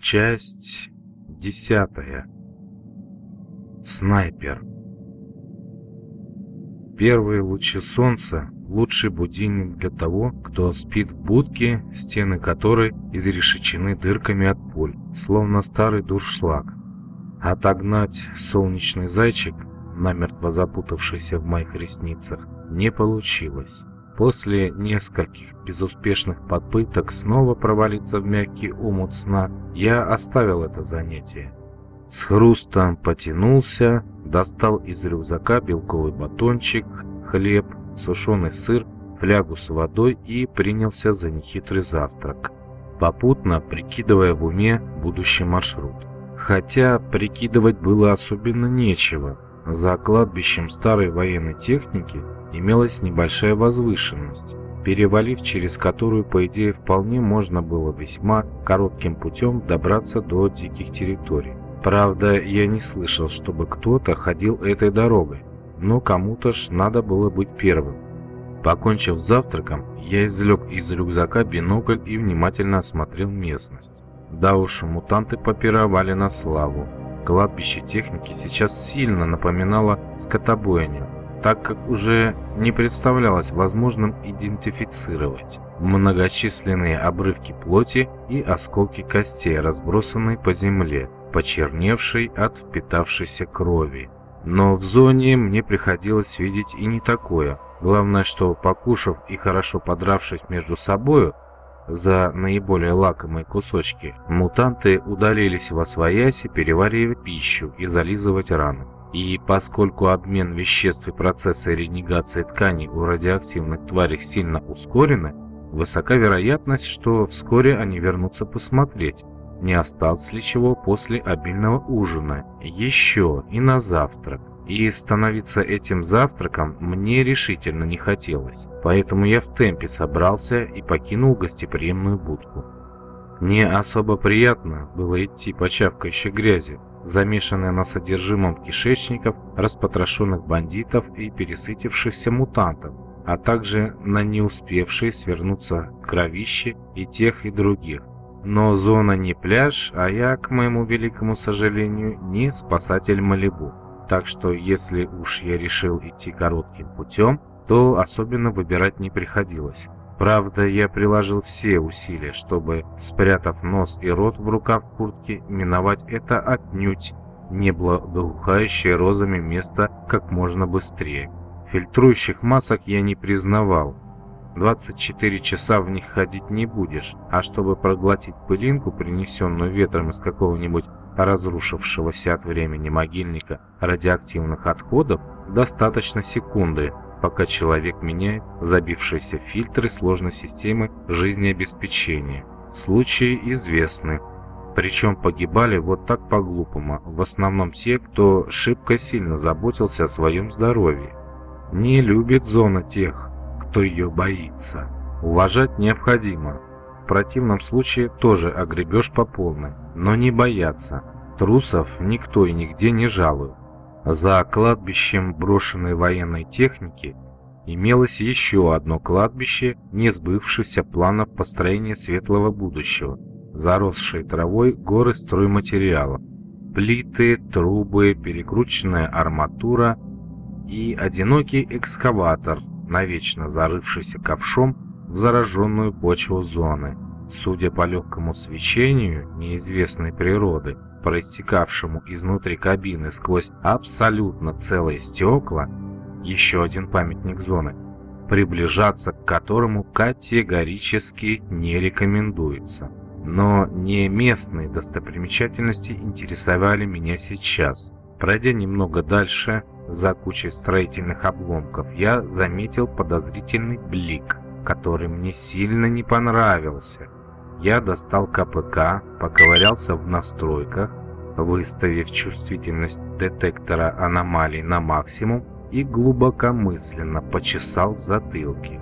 Часть десятая. Снайпер. Первые лучи солнца – лучший будильник для того, кто спит в будке, стены которой изрешечены дырками от пуль, словно старый дуршлаг. Отогнать солнечный зайчик, намертво запутавшийся в моих ресницах, не получилось. После нескольких безуспешных попыток снова провалиться в мягкий умут сна, я оставил это занятие. С хрустом потянулся, достал из рюкзака белковый батончик, хлеб, сушеный сыр, флягу с водой и принялся за нехитрый завтрак, попутно прикидывая в уме будущий маршрут. Хотя прикидывать было особенно нечего. За кладбищем старой военной техники имелась небольшая возвышенность, перевалив через которую, по идее, вполне можно было весьма коротким путем добраться до диких территорий. Правда, я не слышал, чтобы кто-то ходил этой дорогой, но кому-то ж надо было быть первым. Покончив с завтраком, я извлек из рюкзака бинокль и внимательно осмотрел местность. Да уж, мутанты попировали на славу. Кладбище техники сейчас сильно напоминало скотобойню, так как уже не представлялось возможным идентифицировать многочисленные обрывки плоти и осколки костей, разбросанные по земле, почерневшей от впитавшейся крови. Но в зоне мне приходилось видеть и не такое. Главное, что покушав и хорошо подравшись между собою за наиболее лакомые кусочки, мутанты удалились во свояси переваривать пищу и зализывать раны. И поскольку обмен веществ и процессы ренегации тканей у радиоактивных тварей сильно ускорены, высока вероятность, что вскоре они вернутся посмотреть, не осталось ли чего после обильного ужина, еще и на завтрак. И становиться этим завтраком мне решительно не хотелось, поэтому я в темпе собрался и покинул гостеприимную будку. Не особо приятно было идти по чавкающей грязи, замешанной на содержимом кишечников распотрошенных бандитов и пересытившихся мутантов, а также на не успевшие свернуться кровище и тех, и других. Но зона не пляж, а я, к моему великому сожалению, не спасатель Малибу. Так что если уж я решил идти коротким путем, то особенно выбирать не приходилось. Правда, я приложил все усилия, чтобы, спрятав нос и рот в рукав куртки, миновать это отнюдь не благоухающее розами место как можно быстрее. Фильтрующих масок я не признавал, 24 часа в них ходить не будешь, а чтобы проглотить пылинку, принесенную ветром из какого-нибудь разрушившегося от времени могильника радиоактивных отходов, достаточно секунды, пока человек меняет забившиеся фильтры сложной системы жизнеобеспечения. Случаи известны. Причем погибали вот так по-глупому, в основном те, кто шибко сильно заботился о своем здоровье. Не любит зона тех, кто ее боится. Уважать необходимо. Противном случае тоже огребешь по полной. Но не бояться. Трусов никто и нигде не жалует. За кладбищем брошенной военной техники имелось еще одно кладбище, не сбывшихся планов построения светлого будущего, заросшие травой горы стройматериалов, плиты, трубы, перекрученная арматура и одинокий экскаватор навечно зарывшийся ковшом в зараженную почву зоны. Судя по легкому свечению неизвестной природы, проистекавшему изнутри кабины сквозь абсолютно целые стекла, еще один памятник зоны, приближаться к которому категорически не рекомендуется. Но не местные достопримечательности интересовали меня сейчас. Пройдя немного дальше, за кучей строительных обломков, я заметил подозрительный блик, который мне сильно не понравился. Я достал КПК, поковырялся в настройках, выставив чувствительность детектора аномалий на максимум и глубокомысленно почесал в затылке.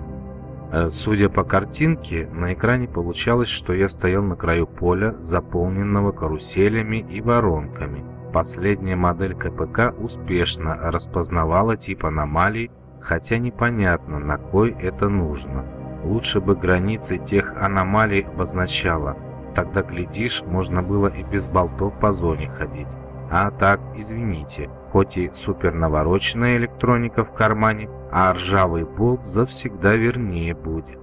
Э, судя по картинке, на экране получалось, что я стоял на краю поля, заполненного каруселями и воронками. Последняя модель КПК успешно распознавала тип аномалий, хотя непонятно, на кой это нужно. Лучше бы границы тех аномалий обозначала Тогда, глядишь, можно было и без болтов по зоне ходить. А так, извините, хоть и супер навороченная электроника в кармане, а ржавый болт завсегда вернее будет.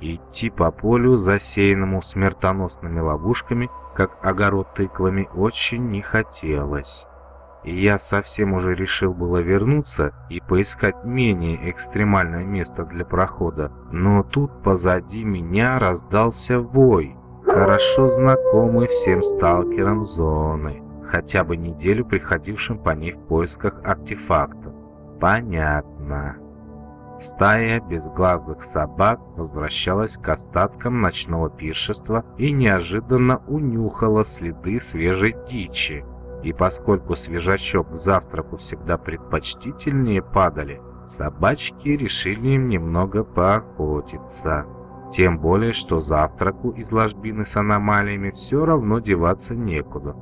Идти по полю, засеянному смертоносными ловушками, как огород тыквами, очень не хотелось. И я совсем уже решил было вернуться и поискать менее экстремальное место для прохода, но тут позади меня раздался вой, хорошо знакомый всем сталкерам зоны хотя бы неделю приходившим по ней в поисках артефактов. Понятно. Стая безглазых собак возвращалась к остаткам ночного пиршества и неожиданно унюхала следы свежей дичи. И поскольку свежачок к завтраку всегда предпочтительнее падали, собачки решили им немного поохотиться. Тем более, что завтраку из ложбины с аномалиями все равно деваться некуда.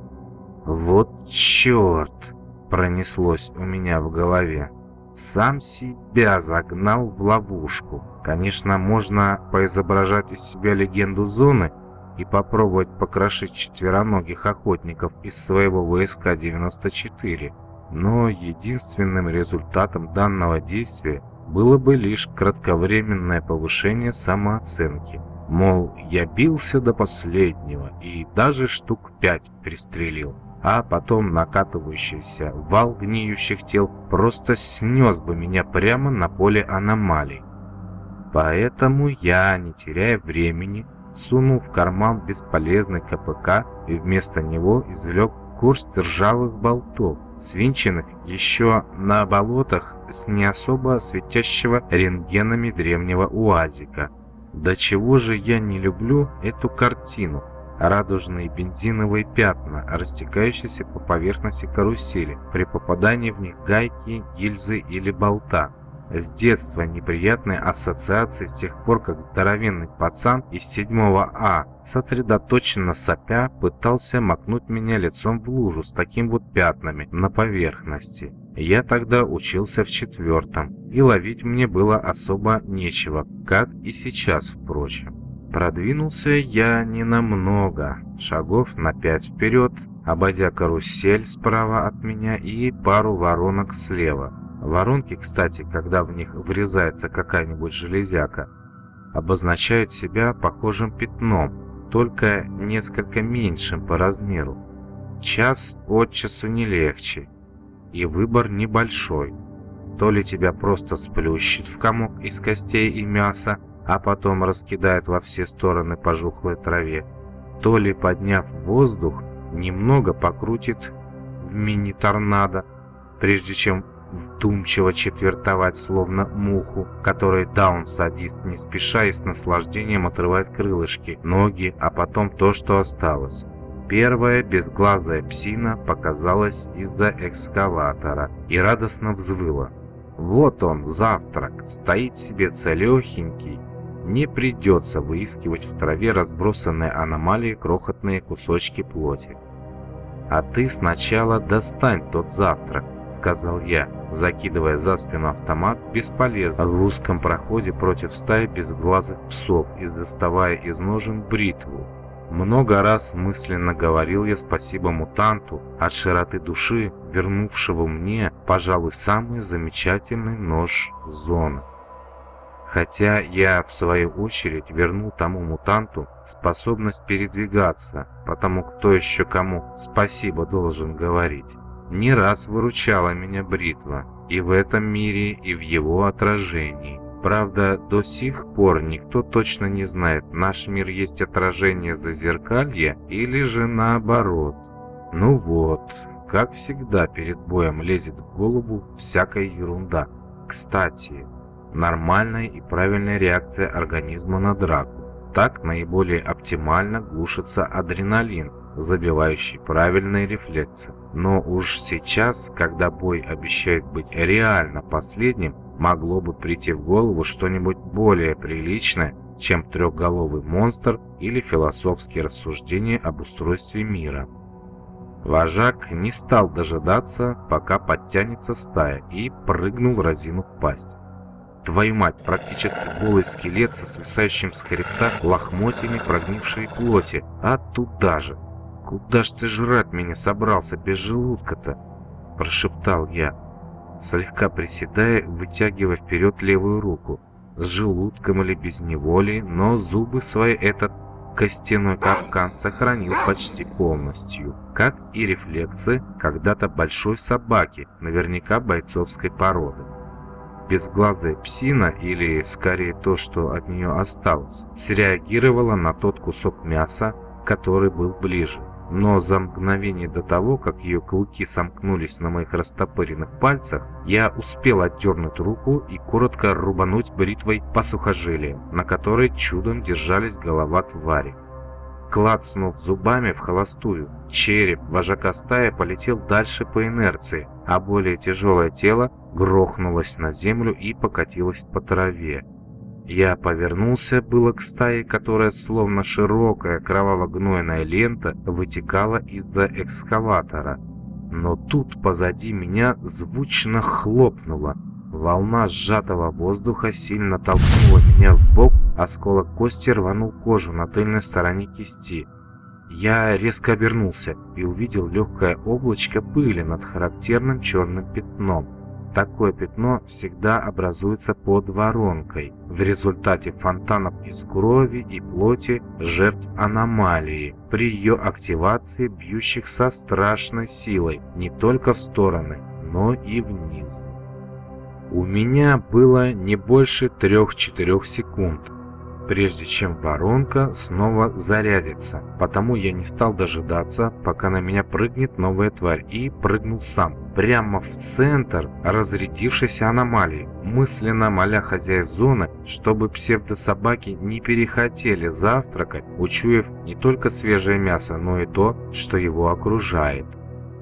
«Вот черт!» — пронеслось у меня в голове. Сам себя загнал в ловушку. Конечно, можно поизображать из себя легенду зоны и попробовать покрошить четвероногих охотников из своего ВСК-94, но единственным результатом данного действия было бы лишь кратковременное повышение самооценки. Мол, я бился до последнего и даже штук пять пристрелил а потом накатывающийся вал гниющих тел просто снес бы меня прямо на поле аномалий. Поэтому я, не теряя времени, сунул в карман бесполезный КПК и вместо него извлек курс ржавых болтов, свинченных еще на болотах с не особо светящего рентгенами древнего УАЗика. До чего же я не люблю эту картину, радужные бензиновые пятна, растекающиеся по поверхности карусели при попадании в них гайки, гильзы или болта. С детства неприятные ассоциации с тех пор, как здоровенный пацан из 7 А, сосредоточенно сопя, пытался макнуть меня лицом в лужу с таким вот пятнами на поверхности. Я тогда учился в четвертом, и ловить мне было особо нечего, как и сейчас, впрочем. Продвинулся я не намного, шагов на пять вперед, обойдя карусель справа от меня и пару воронок слева. Воронки, кстати, когда в них врезается какая-нибудь железяка, обозначают себя похожим пятном, только несколько меньшим по размеру. Час от часу не легче, и выбор небольшой. То ли тебя просто сплющит в комок из костей и мяса, а потом раскидает во все стороны пожухлой траве, то ли, подняв воздух, немного покрутит в мини-торнадо, прежде чем вдумчиво четвертовать, словно муху, которой даун-садист не спеша и с наслаждением отрывает крылышки, ноги, а потом то, что осталось. Первая безглазая псина показалась из-за экскаватора и радостно взвыла. Вот он, завтрак, стоит себе целехенький, не придется выискивать в траве разбросанные аномалии крохотные кусочки плоти. «А ты сначала достань тот завтрак», — сказал я, закидывая за спину автомат бесполезно в узком проходе против стаи безглазых псов и доставая из ножен бритву. Много раз мысленно говорил я спасибо мутанту от широты души, вернувшего мне, пожалуй, самый замечательный нож зоны. Хотя я, в свою очередь, вернул тому мутанту способность передвигаться, потому кто еще кому спасибо должен говорить. Не раз выручала меня бритва, и в этом мире, и в его отражении. Правда, до сих пор никто точно не знает, наш мир есть отражение зазеркалья или же наоборот. Ну вот, как всегда перед боем лезет в голову всякая ерунда. Кстати, нормальная и правильная реакция организма на драку. Так наиболее оптимально глушится адреналин, забивающий правильные рефлексы. Но уж сейчас, когда бой обещает быть реально последним, могло бы прийти в голову что-нибудь более приличное, чем трехголовый монстр или философские рассуждения об устройстве мира. Вожак не стал дожидаться, пока подтянется стая, и прыгнул разину в пасть. Твою мать, практически голый скелет со свисающим с хребта лохмотьями прогнившей плоти. А туда же. Куда ж ты жрать меня собрался без желудка-то? Прошептал я, слегка приседая, вытягивая вперед левую руку. С желудком или без неволи, но зубы свои этот костяной капкан сохранил почти полностью, как и рефлексы когда-то большой собаки, наверняка бойцовской породы. Безглазая псина, или скорее то, что от нее осталось, среагировала на тот кусок мяса, который был ближе. Но за мгновение до того, как ее клыки сомкнулись на моих растопыренных пальцах, я успел отдернуть руку и коротко рубануть бритвой по сухожилиям, на которой чудом держались голова твари. Клацнув зубами в холостую, череп вожака стаи полетел дальше по инерции, а более тяжелое тело грохнулось на землю и покатилось по траве. Я повернулся было к стае, которая словно широкая кроваво-гнойная лента вытекала из-за экскаватора. Но тут позади меня звучно хлопнуло. Волна сжатого воздуха сильно толкнула меня в бок, осколок кости рванул кожу на тыльной стороне кисти. Я резко обернулся и увидел легкое облачко пыли над характерным черным пятном. Такое пятно всегда образуется под воронкой. В результате фонтанов из крови и плоти жертв аномалии, при ее активации бьющих со страшной силой не только в стороны, но и вниз. У меня было не больше 3-4 секунд, прежде чем воронка снова зарядится, потому я не стал дожидаться, пока на меня прыгнет новая тварь, и прыгнул сам, прямо в центр разрядившейся аномалии, мысленно моля хозяев зоны, чтобы псевдособаки не перехотели завтракать, учуяв не только свежее мясо, но и то, что его окружает.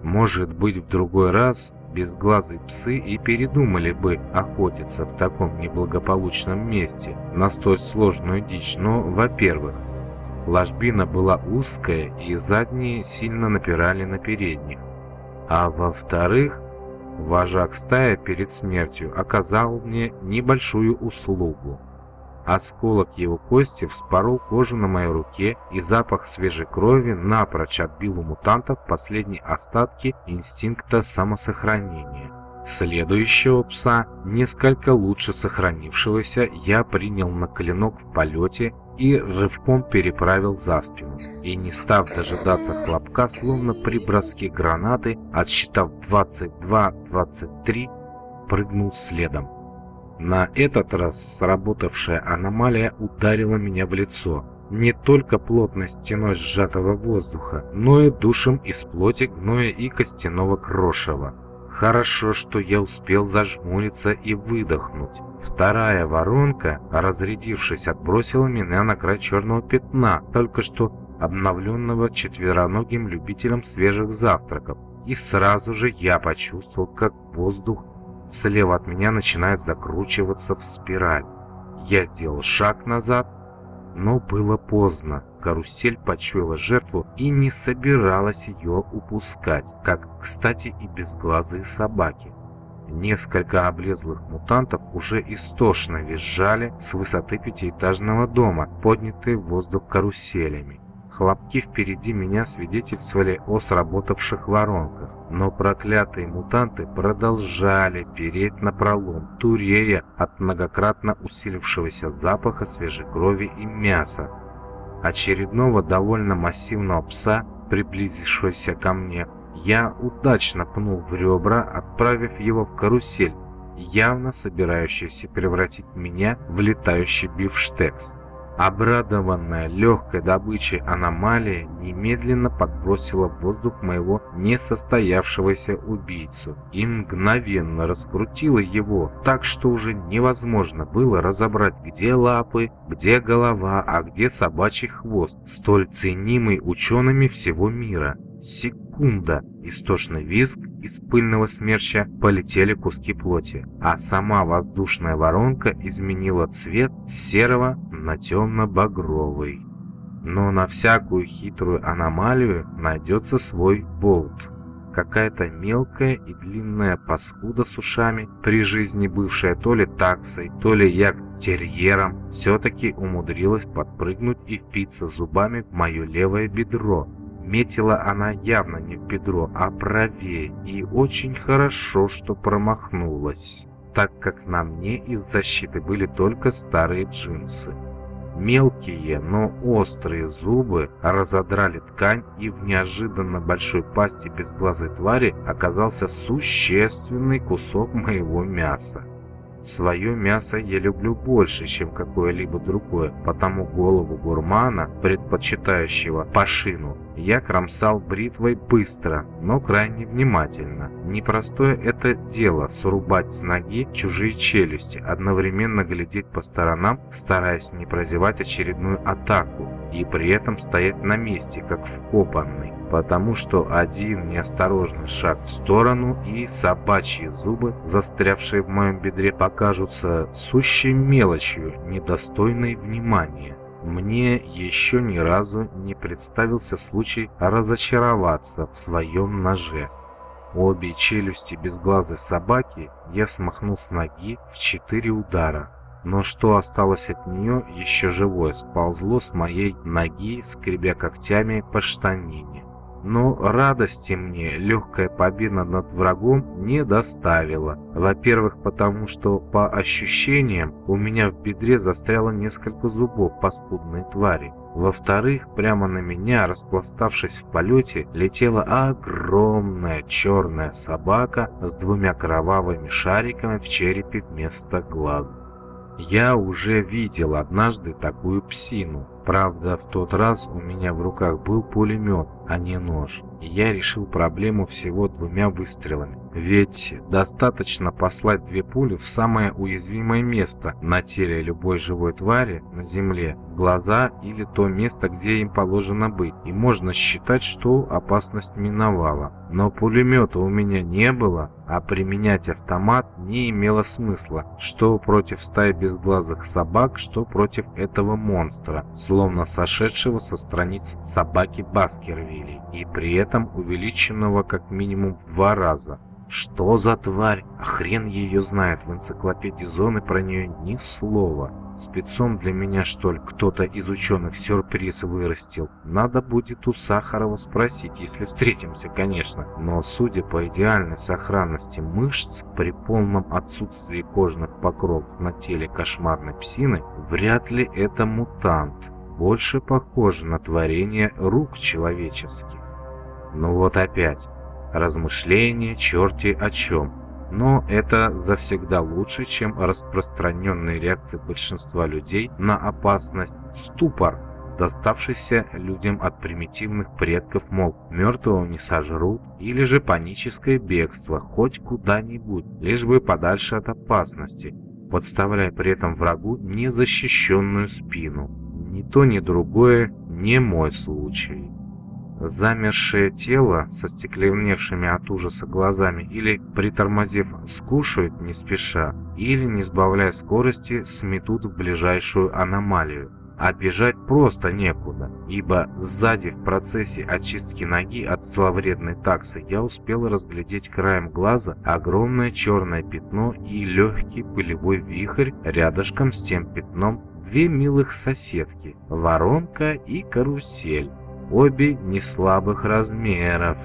Может быть, в другой раз безглазые псы и передумали бы охотиться в таком неблагополучном месте на столь сложную дичь, но, во-первых, ложбина была узкая и задние сильно напирали на передних, а во-вторых, вожак стаи перед смертью оказал мне небольшую услугу. Осколок его кости вспорол кожу на моей руке, и запах свежей крови напрочь отбил у мутантов последние остатки инстинкта самосохранения. Следующего пса, несколько лучше сохранившегося, я принял на клинок в полете и рывком переправил за спину. И не став дожидаться хлопка, словно при броске гранаты, отсчитав 22-23, прыгнул следом. На этот раз сработавшая аномалия ударила меня в лицо. Не только плотной стеной сжатого воздуха, но и душем из плоти гноя и костяного крошева. Хорошо, что я успел зажмуриться и выдохнуть. Вторая воронка, разрядившись, отбросила меня на край черного пятна, только что обновленного четвероногим любителем свежих завтраков. И сразу же я почувствовал, как воздух Слева от меня начинает закручиваться в спираль. Я сделал шаг назад, но было поздно. Карусель почуяла жертву и не собиралась ее упускать, как, кстати, и безглазые собаки. Несколько облезлых мутантов уже истошно визжали с высоты пятиэтажного дома, поднятые в воздух каруселями. Хлопки впереди меня свидетельствовали о сработавших воронках, но проклятые мутанты продолжали переть на пролом, турея от многократно усилившегося запаха свежей крови и мяса. Очередного довольно массивного пса, приблизившегося ко мне, я удачно пнул в ребра, отправив его в карусель, явно собирающийся превратить меня в летающий бифштекс. Обрадованная легкой добычей аномалия немедленно подбросила в воздух моего несостоявшегося убийцу и мгновенно раскрутила его так, что уже невозможно было разобрать, где лапы, где голова, а где собачий хвост, столь ценимый учеными всего мира. Секунда, истошный визг из пыльного смерча полетели куски плоти, а сама воздушная воронка изменила цвет с серого на темно-багровый. Но на всякую хитрую аномалию найдется свой болт. какая-то мелкая и длинная паскуда с ушами, при жизни бывшая то ли таксой, то ли як-терьером, все-таки умудрилась подпрыгнуть и впиться зубами в мое левое бедро. Метила она явно не в бедро, а правее, и очень хорошо, что промахнулась, так как на мне из защиты были только старые джинсы. Мелкие, но острые зубы разодрали ткань, и в неожиданно большой пасти безглазой твари оказался существенный кусок моего мяса. Свое мясо я люблю больше, чем какое-либо другое, потому голову гурмана, предпочитающего пашину, я кромсал бритвой быстро, но крайне внимательно. Непростое это дело срубать с ноги чужие челюсти, одновременно глядеть по сторонам, стараясь не прозевать очередную атаку, и при этом стоять на месте, как вкопанный, потому что один неосторожный шаг в сторону и собачьи зубы, застрявшие в моем бедре, покажутся сущей мелочью, недостойной внимания. Мне еще ни разу не представился случай разочароваться в своем ноже. Обе челюсти безглазой собаки я смахнул с ноги в четыре удара. Но что осталось от нее, еще живое, сползло с моей ноги, скребя когтями по штанине. Но радости мне легкая победа над врагом не доставила. Во-первых, потому что, по ощущениям, у меня в бедре застряло несколько зубов паскудной твари. Во-вторых, прямо на меня, распластавшись в полете, летела огромная черная собака с двумя кровавыми шариками в черепе вместо глаз. Я уже видел однажды такую псину. Правда, в тот раз у меня в руках был пулемет, а не нож. И я решил проблему всего двумя выстрелами. Ведь достаточно послать две пули в самое уязвимое место на теле любой живой твари на земле, глаза или то место, где им положено быть, и можно считать, что опасность миновала. Но пулемета у меня не было, а применять автомат не имело смысла, что против стаи безглазых собак, что против этого монстра, словно сошедшего со страниц собаки Баскервилей, и при этом увеличенного как минимум в два раза. Что за тварь? А хрен ее знает, в энциклопедии зоны про нее ни слова. Спецом для меня, что ли, кто-то из ученых сюрприз вырастил? Надо будет у Сахарова спросить, если встретимся, конечно. Но судя по идеальной сохранности мышц, при полном отсутствии кожных покровов на теле кошмарной псины, вряд ли это мутант. Больше похоже на творение рук человеческих. Ну вот опять. Размышления черти о чем. Но это завсегда лучше, чем распространенные реакции большинства людей на опасность ступор, доставшийся людям от примитивных предков, мол, мертвого не сожрут, или же паническое бегство хоть куда-нибудь, лишь бы подальше от опасности, подставляя при этом врагу незащищенную спину. То, ни другое не мой случай. Замершее тело со стекленевшими от ужаса глазами или, притормозив, скушают не спеша, или, не сбавляя скорости, сметут в ближайшую аномалию. А бежать просто некуда, ибо сзади в процессе очистки ноги от зловредной таксы я успел разглядеть краем глаза огромное черное пятно и легкий пылевой вихрь рядышком с тем пятном две милых соседки – воронка и карусель обе не слабых размеров.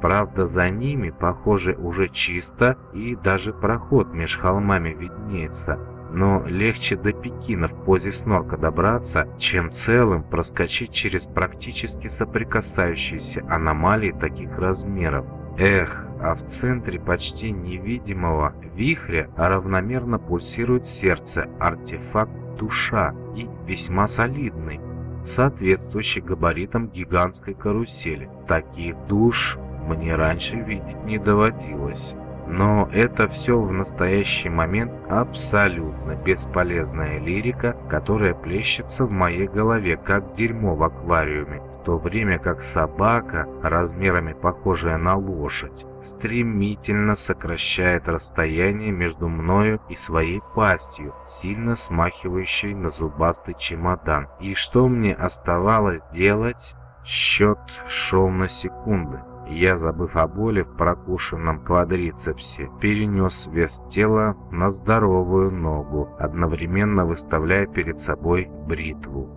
Правда, за ними, похоже, уже чисто и даже проход меж холмами виднеется. Но легче до Пекина в позе снорка добраться, чем целым проскочить через практически соприкасающиеся аномалии таких размеров. Эх, а в центре почти невидимого вихря равномерно пульсирует сердце, артефакт душа и весьма солидный соответствующий габаритам гигантской карусели. Таких душ мне раньше видеть не доводилось. Но это все в настоящий момент абсолютно бесполезная лирика, которая плещется в моей голове, как дерьмо в аквариуме, в то время как собака, размерами похожая на лошадь, стремительно сокращает расстояние между мною и своей пастью, сильно смахивающей на зубастый чемодан. И что мне оставалось делать? Счет шел на секунды. Я, забыв о боли в прокушенном квадрицепсе, перенес вес тела на здоровую ногу, одновременно выставляя перед собой бритву.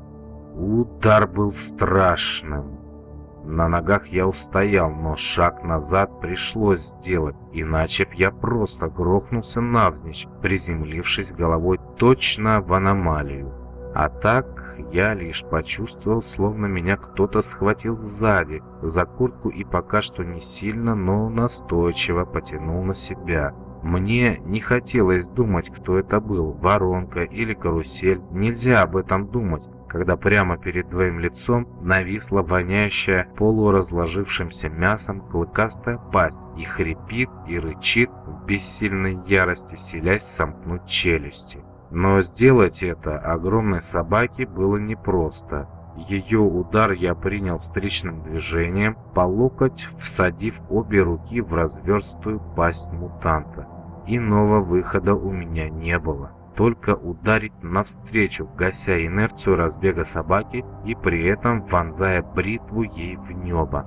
Удар был страшным. На ногах я устоял, но шаг назад пришлось сделать, иначе б я просто грохнулся навзничь, приземлившись головой точно в аномалию. А так я лишь почувствовал, словно меня кто-то схватил сзади за куртку и пока что не сильно, но настойчиво потянул на себя. Мне не хотелось думать, кто это был, воронка или карусель. Нельзя об этом думать, когда прямо перед твоим лицом нависла воняющая полуразложившимся мясом клыкастая пасть и хрипит и рычит в бессильной ярости, селясь сомкнуть челюсти. Но сделать это огромной собаке было непросто. Ее удар я принял встречным движением, по локоть всадив обе руки в разверстую пасть мутанта. Иного выхода у меня не было. Только ударить навстречу, гася инерцию разбега собаки и при этом вонзая бритву ей в небо.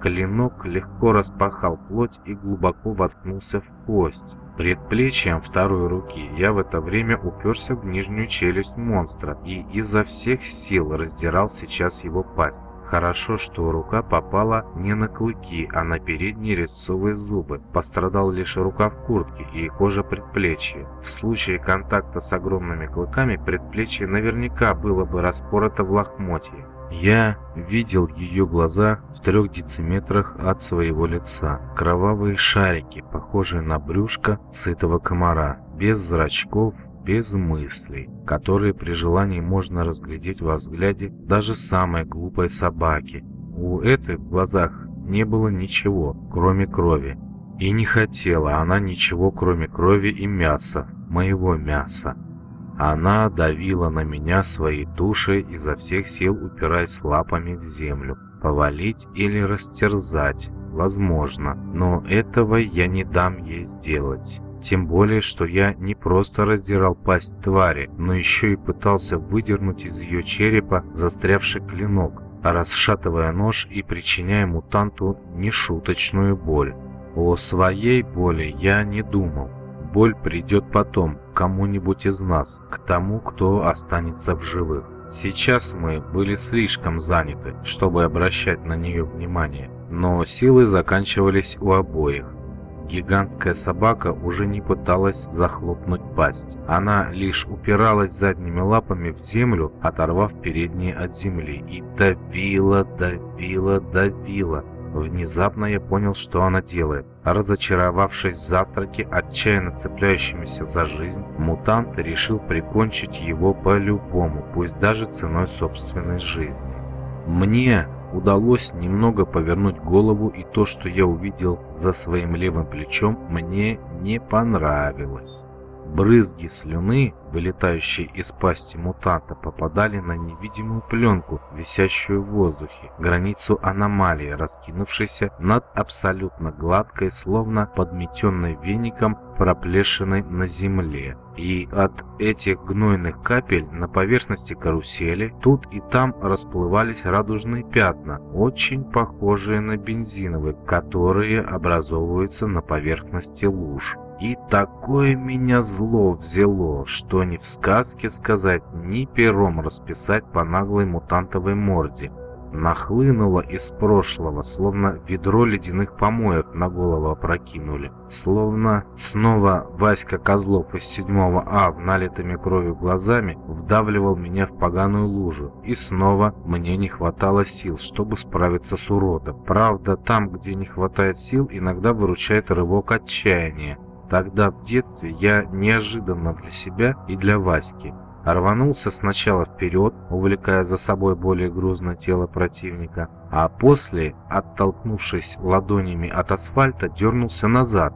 Клинок легко распахал плоть и глубоко воткнулся в кость. Предплечьем второй руки я в это время уперся в нижнюю челюсть монстра и изо всех сил раздирал сейчас его пасть. Хорошо, что рука попала не на клыки, а на передние резцовые зубы. Пострадал лишь рукав куртки и кожа предплечья. В случае контакта с огромными клыками предплечье наверняка было бы распорото в лохмотье. Я видел ее глаза в трех дециметрах от своего лица. Кровавые шарики, похожие на брюшко сытого комара, без зрачков, без мыслей, которые при желании можно разглядеть во взгляде даже самой глупой собаки. У этой в глазах не было ничего, кроме крови. И не хотела она ничего, кроме крови и мяса, моего мяса. Она давила на меня своей тушей, изо всех сил упираясь лапами в землю. Повалить или растерзать, возможно, но этого я не дам ей сделать. Тем более, что я не просто раздирал пасть твари, но еще и пытался выдернуть из ее черепа застрявший клинок, расшатывая нож и причиняя мутанту нешуточную боль. О своей боли я не думал. Боль придет потом, кому-нибудь из нас, к тому, кто останется в живых. Сейчас мы были слишком заняты, чтобы обращать на нее внимание, но силы заканчивались у обоих. Гигантская собака уже не пыталась захлопнуть пасть. Она лишь упиралась задними лапами в землю, оторвав передние от земли, и давила, давила, давила, Внезапно я понял, что она делает. Разочаровавшись в завтраке, отчаянно цепляющимися за жизнь, мутант решил прикончить его по-любому, пусть даже ценой собственной жизни. Мне удалось немного повернуть голову, и то, что я увидел за своим левым плечом, мне не понравилось. Брызги слюны, вылетающие из пасти мутанта, попадали на невидимую пленку, висящую в воздухе, границу аномалии, раскинувшейся над абсолютно гладкой, словно подметенной веником, проплешиной на земле. И от этих гнойных капель на поверхности карусели тут и там расплывались радужные пятна, очень похожие на бензиновые, которые образовываются на поверхности луж. И такое меня зло взяло, что ни в сказке сказать, ни пером расписать по наглой мутантовой морде. Нахлынуло из прошлого, словно ведро ледяных помоев на голову опрокинули. Словно снова Васька Козлов из 7 А в налитыми кровью глазами вдавливал меня в поганую лужу. И снова мне не хватало сил, чтобы справиться с уродом. Правда, там, где не хватает сил, иногда выручает рывок отчаяния. Тогда в детстве я неожиданно для себя и для Васьки рванулся сначала вперед, увлекая за собой более грузное тело противника, а после, оттолкнувшись ладонями от асфальта, дернулся назад.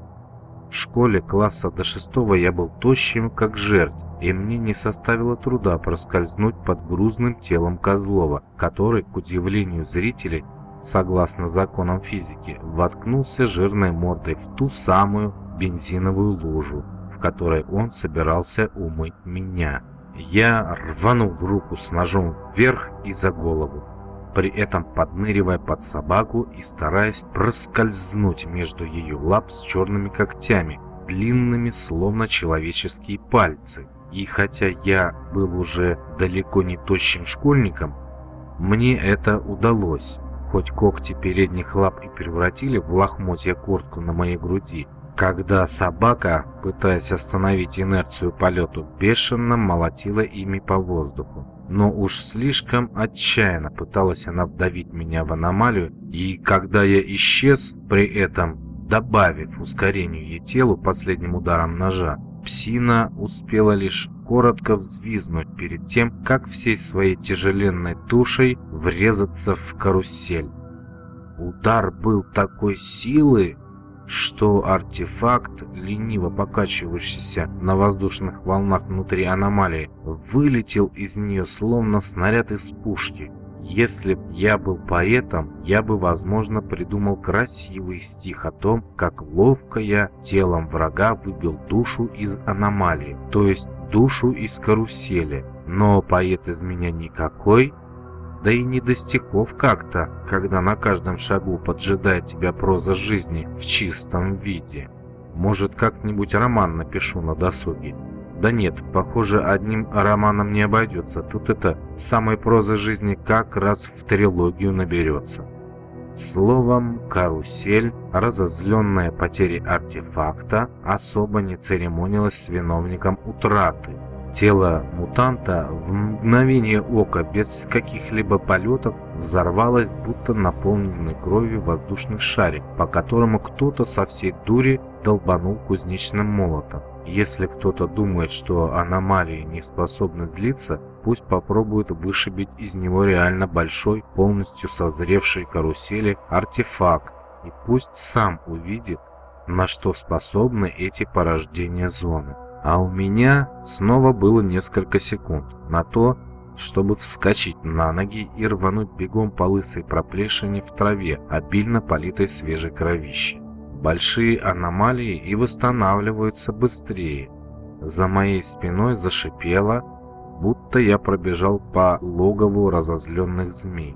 В школе класса до шестого я был тощим, как жерть, и мне не составило труда проскользнуть под грузным телом Козлова, который, к удивлению зрителей, согласно законам физики, воткнулся жирной мордой в ту самую бензиновую лужу, в которой он собирался умыть меня. Я рванул руку с ножом вверх и за голову. при этом подныривая под собаку и стараясь проскользнуть между ее лап с черными когтями, длинными, словно человеческие пальцы. И хотя я был уже далеко не тощим школьником, мне это удалось. Хоть когти передних лап и превратили в лохмотья куртку на моей груди, когда собака, пытаясь остановить инерцию полету, бешено молотила ими по воздуху. Но уж слишком отчаянно пыталась она вдавить меня в аномалию, и когда я исчез, при этом добавив ускорению ей телу последним ударом ножа, псина успела лишь коротко взвизнуть перед тем, как всей своей тяжеленной тушей врезаться в карусель. Удар был такой силы, что артефакт, лениво покачивающийся на воздушных волнах внутри аномалии, вылетел из нее словно снаряд из пушки. Если б я был поэтом, я бы, возможно, придумал красивый стих о том, как ловко я телом врага выбил душу из аномалии, то есть душу из карусели. Но поэт из меня никакой, да и не до стихов как-то, когда на каждом шагу поджидает тебя проза жизни в чистом виде. Может, как-нибудь роман напишу на досуге. Да нет, похоже, одним романом не обойдется. Тут это самой прозы жизни как раз в трилогию наберется. Словом, карусель, разозленная потерей артефакта, особо не церемонилась с виновником утраты. Тело мутанта в мгновение ока, без каких-либо полетов, взорвалось, будто наполненный кровью воздушный шарик, по которому кто-то со всей дури долбанул кузнечным молотом. Если кто-то думает, что аномалии не способны злиться, пусть попробует вышибить из него реально большой, полностью созревший карусели артефакт, и пусть сам увидит, на что способны эти порождения зоны. А у меня снова было несколько секунд на то, чтобы вскочить на ноги и рвануть бегом по лысой проплешине в траве, обильно политой свежей кровищей. Большие аномалии и восстанавливаются быстрее. За моей спиной зашипело, будто я пробежал по логову разозленных змей.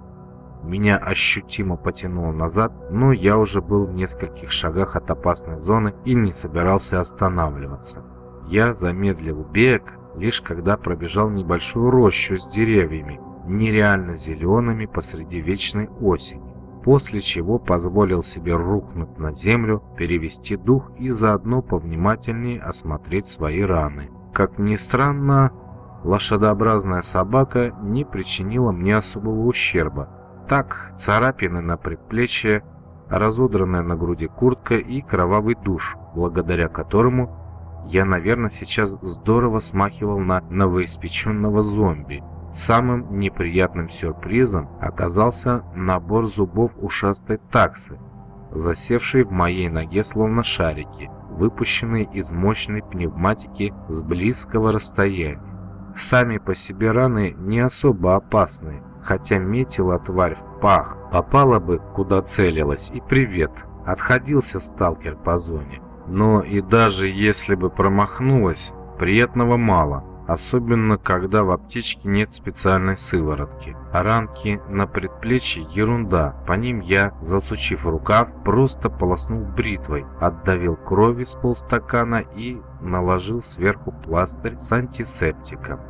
Меня ощутимо потянуло назад, но я уже был в нескольких шагах от опасной зоны и не собирался останавливаться. Я замедлил бег, лишь когда пробежал небольшую рощу с деревьями, нереально зелеными посреди вечной осени, после чего позволил себе рухнуть на землю, перевести дух и заодно повнимательнее осмотреть свои раны. Как ни странно, лошадообразная собака не причинила мне особого ущерба. Так, царапины на предплечье, разодранная на груди куртка и кровавый душ, благодаря которому я, наверное, сейчас здорово смахивал на новоиспеченного зомби. Самым неприятным сюрпризом оказался набор зубов ушастой таксы, засевшие в моей ноге словно шарики, выпущенные из мощной пневматики с близкого расстояния. Сами по себе раны не особо опасные, хотя метила тварь в пах, попала бы куда целилась и привет, отходился сталкер по зоне. Но и даже если бы промахнулась, приятного мало, особенно когда в аптечке нет специальной сыворотки. А ранки на предплечье – ерунда, по ним я, засучив рукав, просто полоснул бритвой, отдавил крови с полстакана и наложил сверху пластырь с антисептиком.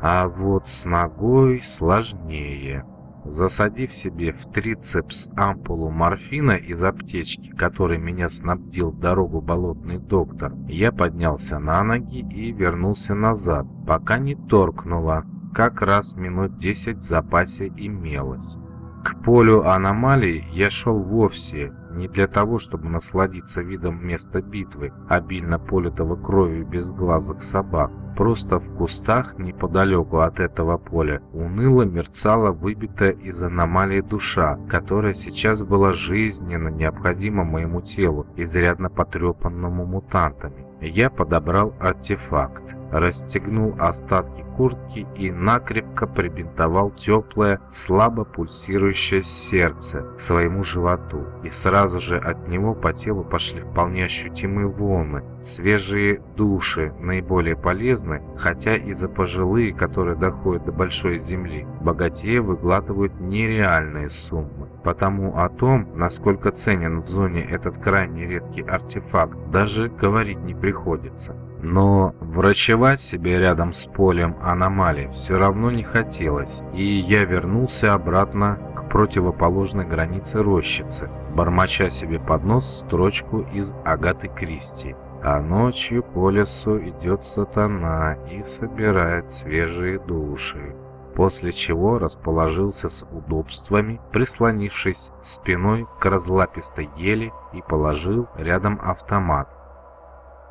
А вот с ногой сложнее. Засадив себе в трицепс ампулу морфина из аптечки, которой меня снабдил дорогу болотный доктор, я поднялся на ноги и вернулся назад, пока не торкнуло. Как раз минут десять в запасе имелось. К полю аномалий я шел вовсе не для того, чтобы насладиться видом места битвы, обильно политого кровью безглазых собак. Просто в кустах неподалеку от этого поля уныло мерцала выбитая из аномалии душа, которая сейчас была жизненно необходима моему телу, изрядно потрепанному мутантами. Я подобрал артефакт. расстегнул остатки куртки и накрепко прибинтовал теплое, слабо пульсирующее сердце к своему животу. И сразу же от него по телу пошли вполне ощутимые волны. Свежие души наиболее полезны, хотя и за пожилые, которые доходят до большой земли, богатеи выглатывают нереальные суммы. Потому о том, насколько ценен в зоне этот крайне редкий артефакт, даже говорить не приходится. Но врачевать себе рядом с полем аномалий все равно не хотелось, и я вернулся обратно к противоположной границе рощицы, бормоча себе под нос строчку из Агаты Кристи. А ночью по лесу идет сатана и собирает свежие души. После чего расположился с удобствами, прислонившись спиной к разлапистой ели и положил рядом автомат,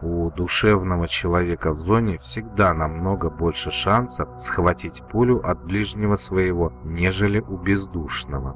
у душевного человека в зоне всегда намного больше шансов схватить пулю от ближнего своего, нежели у бездушного.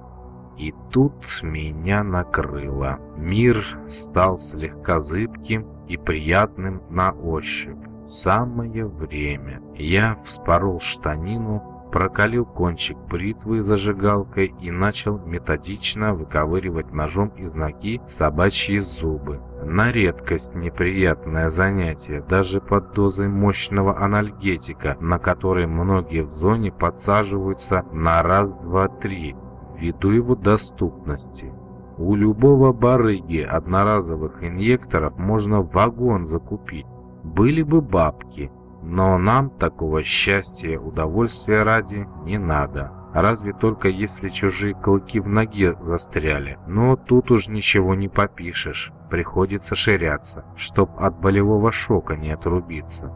И тут меня накрыло. Мир стал слегка зыбким и приятным на ощупь. Самое время. Я вспорол штанину, прокалил кончик бритвы зажигалкой и начал методично выковыривать ножом из ноги собачьи зубы. На редкость неприятное занятие, даже под дозой мощного анальгетика, на который многие в зоне подсаживаются на раз, два, три, ввиду его доступности. У любого барыги одноразовых инъекторов можно вагон закупить. Были бы бабки – но нам такого счастья удовольствия ради не надо. Разве только если чужие клыки в ноге застряли. Но тут уж ничего не попишешь. Приходится ширяться, чтоб от болевого шока не отрубиться.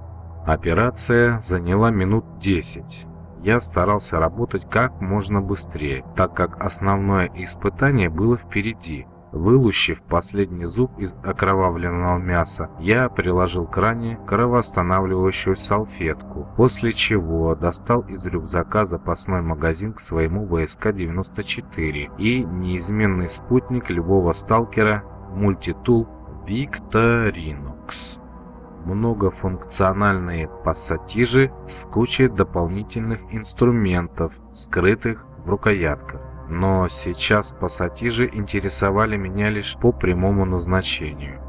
Операция заняла минут 10. Я старался работать как можно быстрее, так как основное испытание было впереди – Вылущив последний зуб из окровавленного мяса, я приложил к ране кровоостанавливающую салфетку, после чего достал из рюкзака запасной магазин к своему ВСК-94 и неизменный спутник любого сталкера мультитул Victorinox. Многофункциональные пассатижи с кучей дополнительных инструментов, скрытых в рукоятках но сейчас пассатижи интересовали меня лишь по прямому назначению.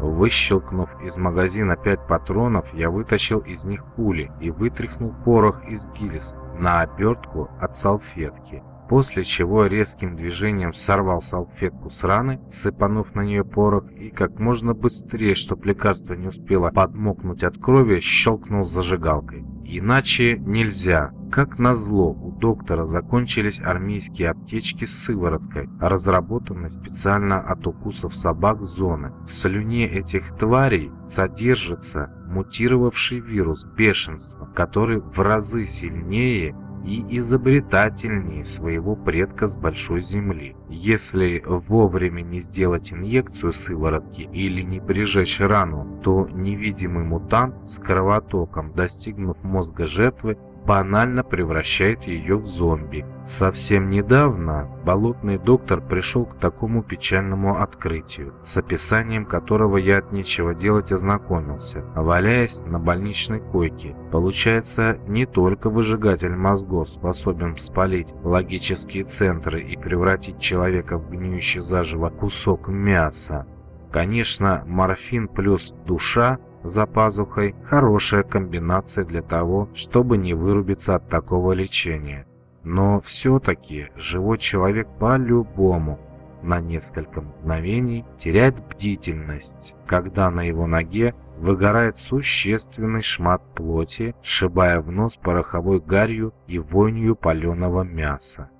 Выщелкнув из магазина пять патронов, я вытащил из них пули и вытряхнул порох из гильз на обертку от салфетки, после чего резким движением сорвал салфетку с раны, сыпанув на нее порох и как можно быстрее, чтоб лекарство не успело подмокнуть от крови, щелкнул зажигалкой. Иначе нельзя. Как назло, у доктора закончились армейские аптечки с сывороткой, разработанной специально от укусов собак зоны. В слюне этих тварей содержится мутировавший вирус бешенства, который в разы сильнее и изобретательнее своего предка с большой земли. Если вовремя не сделать инъекцию сыворотки или не прижечь рану, то невидимый мутант с кровотоком, достигнув мозга жертвы, банально превращает ее в зомби. Совсем недавно болотный доктор пришел к такому печальному открытию, с описанием которого я от нечего делать ознакомился, валяясь на больничной койке. Получается, не только выжигатель мозгов способен спалить логические центры и превратить человека в гниющий заживо кусок мяса. Конечно, морфин плюс душа за пазухой – хорошая комбинация для того, чтобы не вырубиться от такого лечения. Но все-таки живой человек по-любому на несколько мгновений теряет бдительность, когда на его ноге выгорает существенный шмат плоти, сшибая в нос пороховой гарью и вонью паленого мяса.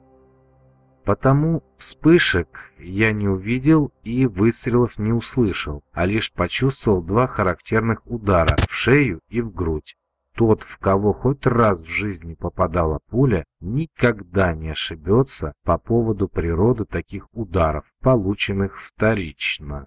Потому вспышек я не увидел и выстрелов не услышал, а лишь почувствовал два характерных удара в шею и в грудь. Тот, в кого хоть раз в жизни попадала пуля, никогда не ошибется по поводу природы таких ударов, полученных вторично.